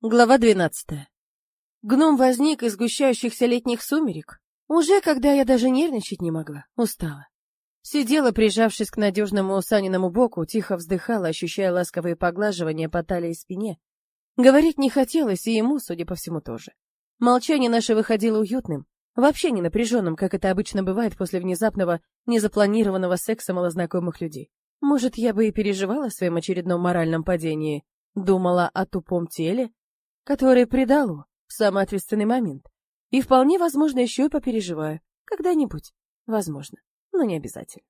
Глава двенадцатая. Гном возник из сгущающихся летних сумерек, уже когда я даже нервничать не могла, устала. Сидела, прижавшись к надежному Саниному боку, тихо вздыхала, ощущая ласковые поглаживания по талии и спине. Говорить не хотелось, и ему, судя по всему, тоже. Молчание наше выходило уютным, вообще не напряженным, как это обычно бывает после внезапного, незапланированного секса малознакомых людей. Может, я бы и переживала о своем очередном моральном падении, думала о тупом теле, которое предало в самый ответственный момент. И вполне возможно, еще и попереживаю. Когда-нибудь. Возможно. Но не обязательно.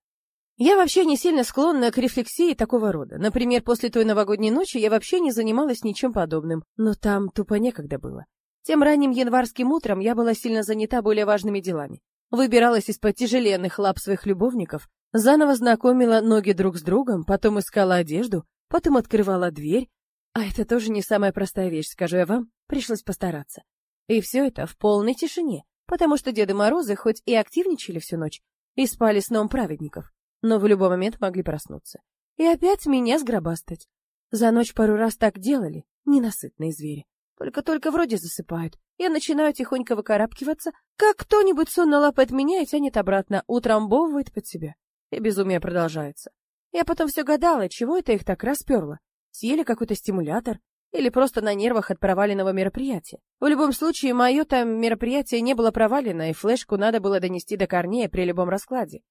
Я вообще не сильно склонна к рефлексии такого рода. Например, после той новогодней ночи я вообще не занималась ничем подобным, но там тупо некогда было. Тем ранним январским утром я была сильно занята более важными делами. Выбиралась из-под тяжеленных лап своих любовников, заново знакомила ноги друг с другом, потом искала одежду, потом открывала дверь, а это тоже не самая простая вещь, скажу я вам, пришлось постараться. И все это в полной тишине, потому что Деды Морозы хоть и активничали всю ночь, и спали сном праведников, но в любой момент могли проснуться. И опять меня сгробастать. За ночь пару раз так делали, ненасытные звери. Только-только вроде засыпают. Я начинаю тихонько выкарабкиваться, как кто-нибудь сонно лапает меня и тянет обратно, утрамбовывает под себя. И безумие продолжается. Я потом все гадала, чего это их так расперло. Съели какой-то стимулятор или просто на нервах от проваленного мероприятия. В любом случае, мое там мероприятие не было провалено, и флешку надо было донести до корнея при любом раскладе.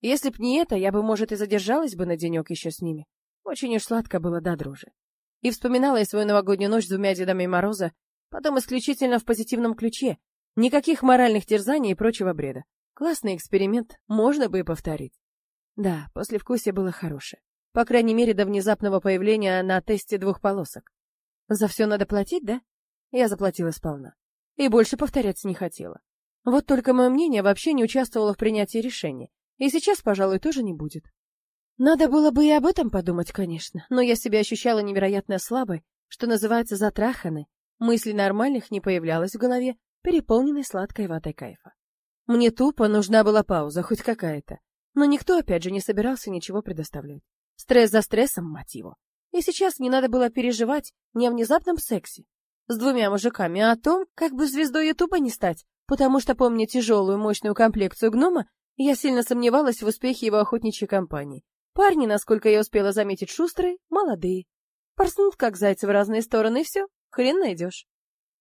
Если б не это, я бы, может, и задержалась бы на денек еще с ними. Очень уж сладко было да, дружи. И вспоминала я свою новогоднюю ночь с двумя Дедами Мороза, потом исключительно в позитивном ключе. Никаких моральных терзаний и прочего бреда. Классный эксперимент, можно бы и повторить. Да, послевкусие было хорошее. По крайней мере, до внезапного появления на тесте двух полосок. За все надо платить, да? Я заплатила сполна. И больше повторяться не хотела. Вот только мое мнение вообще не участвовало в принятии решения. И сейчас, пожалуй, тоже не будет. Надо было бы и об этом подумать, конечно, но я себя ощущала невероятно слабой, что называется затраханной. Мыслей нормальных не появлялось в голове, переполненной сладкой ватой кайфа. Мне тупо нужна была пауза, хоть какая-то. Но никто, опять же, не собирался ничего предоставлять. Стресс за стрессом, мать его. И сейчас не надо было переживать не о внезапном сексе с двумя мужиками, а о том, как бы звездой Ютуба не стать, потому что, помня тяжелую мощную комплекцию гнома, я сильно сомневалась в успехе его охотничьей компании. Парни, насколько я успела заметить, шустрые, молодые. Порснут, как зайцы в разные стороны, и все, хрен найдешь.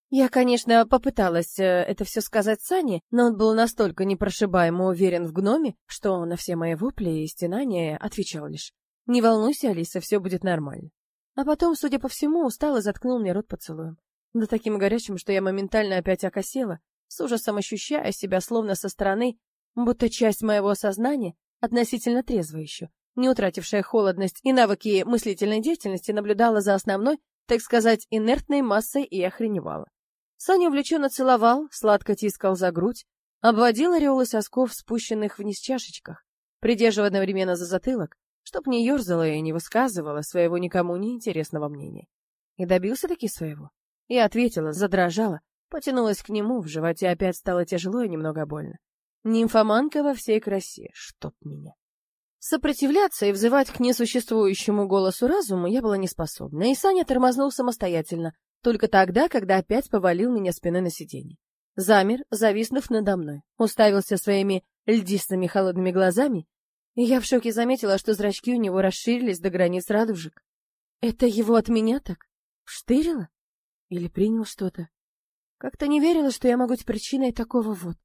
Я, конечно, попыталась э, это все сказать Сане, но он был настолько непрошибаемо уверен в гноме, что на все мои вопли и стенания отвечал лишь не волнуйся, Алиса, все будет нормально. А потом, судя по всему, устал и заткнул мне рот поцелуем. Да таким горячим, что я моментально опять окосела, с ужасом ощущая себя словно со стороны, будто часть моего сознания, относительно трезво еще, не утратившая холодность и навыки мыслительной деятельности, наблюдала за основной, так сказать, инертной массой и охреневала. Саня увлеченно целовал, сладко тискал за грудь, обводил ореолы сосков, спущенных вниз чашечках, придерживая одновременно за затылок, чтоб не ерзала и не высказывала своего никому не интересного мнения. И добился таки своего. Я ответила, задрожала, потянулась к нему, в животе опять стало тяжело и немного больно. Нимфоманка во всей красе, чтоб меня. Сопротивляться и взывать к несуществующему голосу разума я была не способна, и Саня тормознул самостоятельно, только тогда, когда опять повалил меня спиной на сиденье. Замер, зависнув надо мной, уставился своими льдистыми холодными глазами и я в шоке заметила, что зрачки у него расширились до границ радужек. Это его от меня так? Штырило? Или принял что-то? Как-то не верила, что я могу быть причиной такого вот.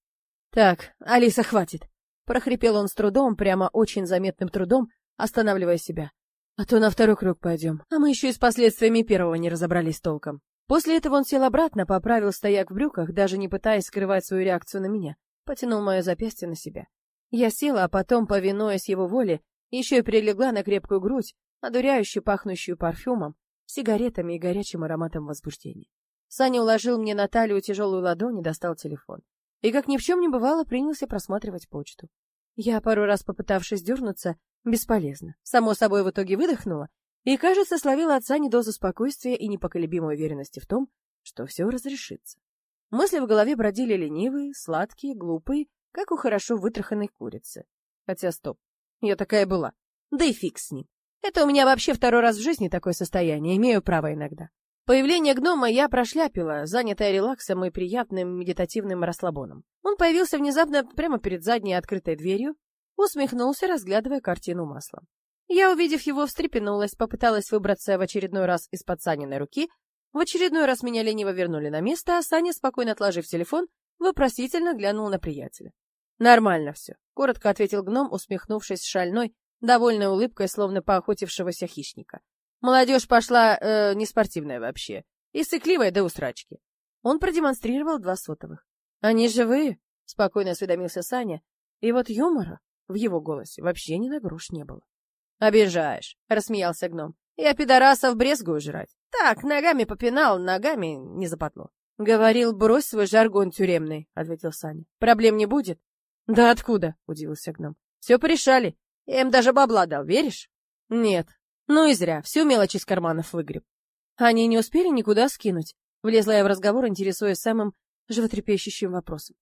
Так, Алиса, хватит. Прохрипел он с трудом, прямо очень заметным трудом, останавливая себя. А то на второй круг пойдем, а мы еще и с последствиями первого не разобрались толком. После этого он сел обратно, поправил стояк в брюках, даже не пытаясь скрывать свою реакцию на меня, потянул мое запястье на себя. Я села, а потом, повинуясь его воле, еще и прилегла на крепкую грудь, одуряющую, пахнущую парфюмом, сигаретами и горячим ароматом возбуждения. Саня уложил мне на талию тяжелую ладонь и достал телефон. И, как ни в чем не бывало, принялся просматривать почту. Я, пару раз попытавшись дернуться, бесполезно. Само собой, в итоге выдохнула и, кажется, словила от Сани дозу спокойствия и непоколебимой уверенности в том, что все разрешится. Мысли в голове бродили ленивые, сладкие, глупые как у хорошо вытраханной курицы. Хотя стоп, я такая была. Да и фиг с ним. Это у меня вообще второй раз в жизни такое состояние, имею право иногда. Появление гнома я прошляпила, занятая релаксом и приятным медитативным расслабоном. Он появился внезапно прямо перед задней открытой дверью, усмехнулся, разглядывая картину маслом. Я, увидев его, встрепенулась, попыталась выбраться в очередной раз из-под Саниной руки, в очередной раз меня лениво вернули на место, а Саня, спокойно отложив телефон, вопросительно глянул на приятеля. «Нормально все», — коротко ответил гном, усмехнувшись шальной, довольной улыбкой, словно поохотившегося хищника. «Молодежь пошла э, неспортивная вообще, и сыкливая до усрачки». Он продемонстрировал два сотовых. «Они живые?» — спокойно осведомился Саня, и вот юмора в его голосе вообще ни на грош не было. «Обижаешь», — рассмеялся гном. «Я пидорасов брезгую жрать. Так, ногами попинал, ногами не запатло». «Говорил, брось свой жаргон тюремный», — ответил Саня. «Проблем не будет?» «Да откуда?» — удивился гном. «Все порешали. Я им даже бабла дал, веришь?» «Нет. Ну и зря. Всю мелочь из карманов выгреб». Они не успели никуда скинуть. Влезла я в разговор, интересуясь самым животрепещущим вопросом.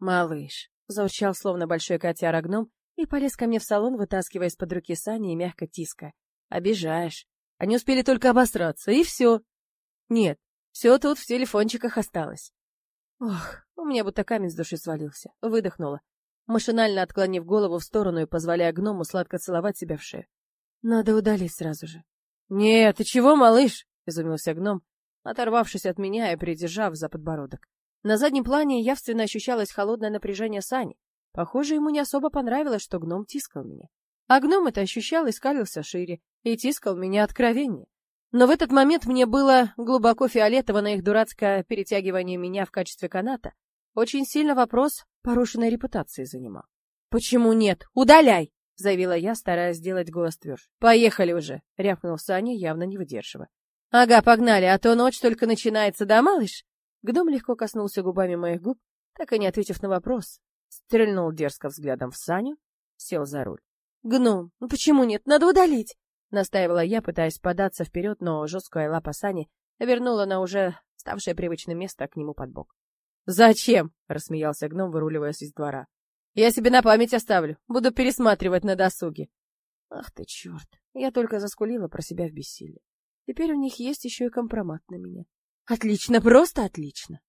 «Малыш», — заурчал, словно большой котяра гном, и полез ко мне в салон, вытаскивая из-под руки Сани и мягко тиская. «Обижаешь. Они успели только обосраться, и все». «Нет, все тут в телефончиках осталось». Ох, у меня будто камень с души свалился. Выдохнула, машинально отклонив голову в сторону и позволяя гному сладко целовать себя в шею. Надо удалить сразу же. «Нет, ты чего, малыш?» — изумился гном, оторвавшись от меня и придержав за подбородок. На заднем плане явственно ощущалось холодное напряжение Сани. Похоже, ему не особо понравилось, что гном тискал меня. А гном это ощущал и скалился шире, и тискал меня откровеннее. Но в этот момент мне было глубоко фиолетово на их дурацкое перетягивание меня в качестве каната. Очень сильно вопрос порушенной репутации занимал. «Почему нет? Удаляй!» — заявила я, стараясь сделать голос тверже. «Поехали уже!» — рявкнул Саня, явно не выдерживая. «Ага, погнали, а то ночь только начинается, да, малыш?» Гном легко коснулся губами моих губ, так и не ответив на вопрос, стрельнул дерзко взглядом в Саню, сел за руль. «Гном, ну почему нет? Надо удалить!» Настаивала я, пытаясь податься вперед, но жесткая лапа Сани вернула на уже ставшее привычное место к нему под бок. «Зачем?» — рассмеялся гном, выруливаясь из двора. «Я себе на память оставлю. Буду пересматривать на досуге». Ах ты черт! Я только заскулила про себя в бессилии. Теперь у них есть еще и компромат на меня. Отлично, просто отлично.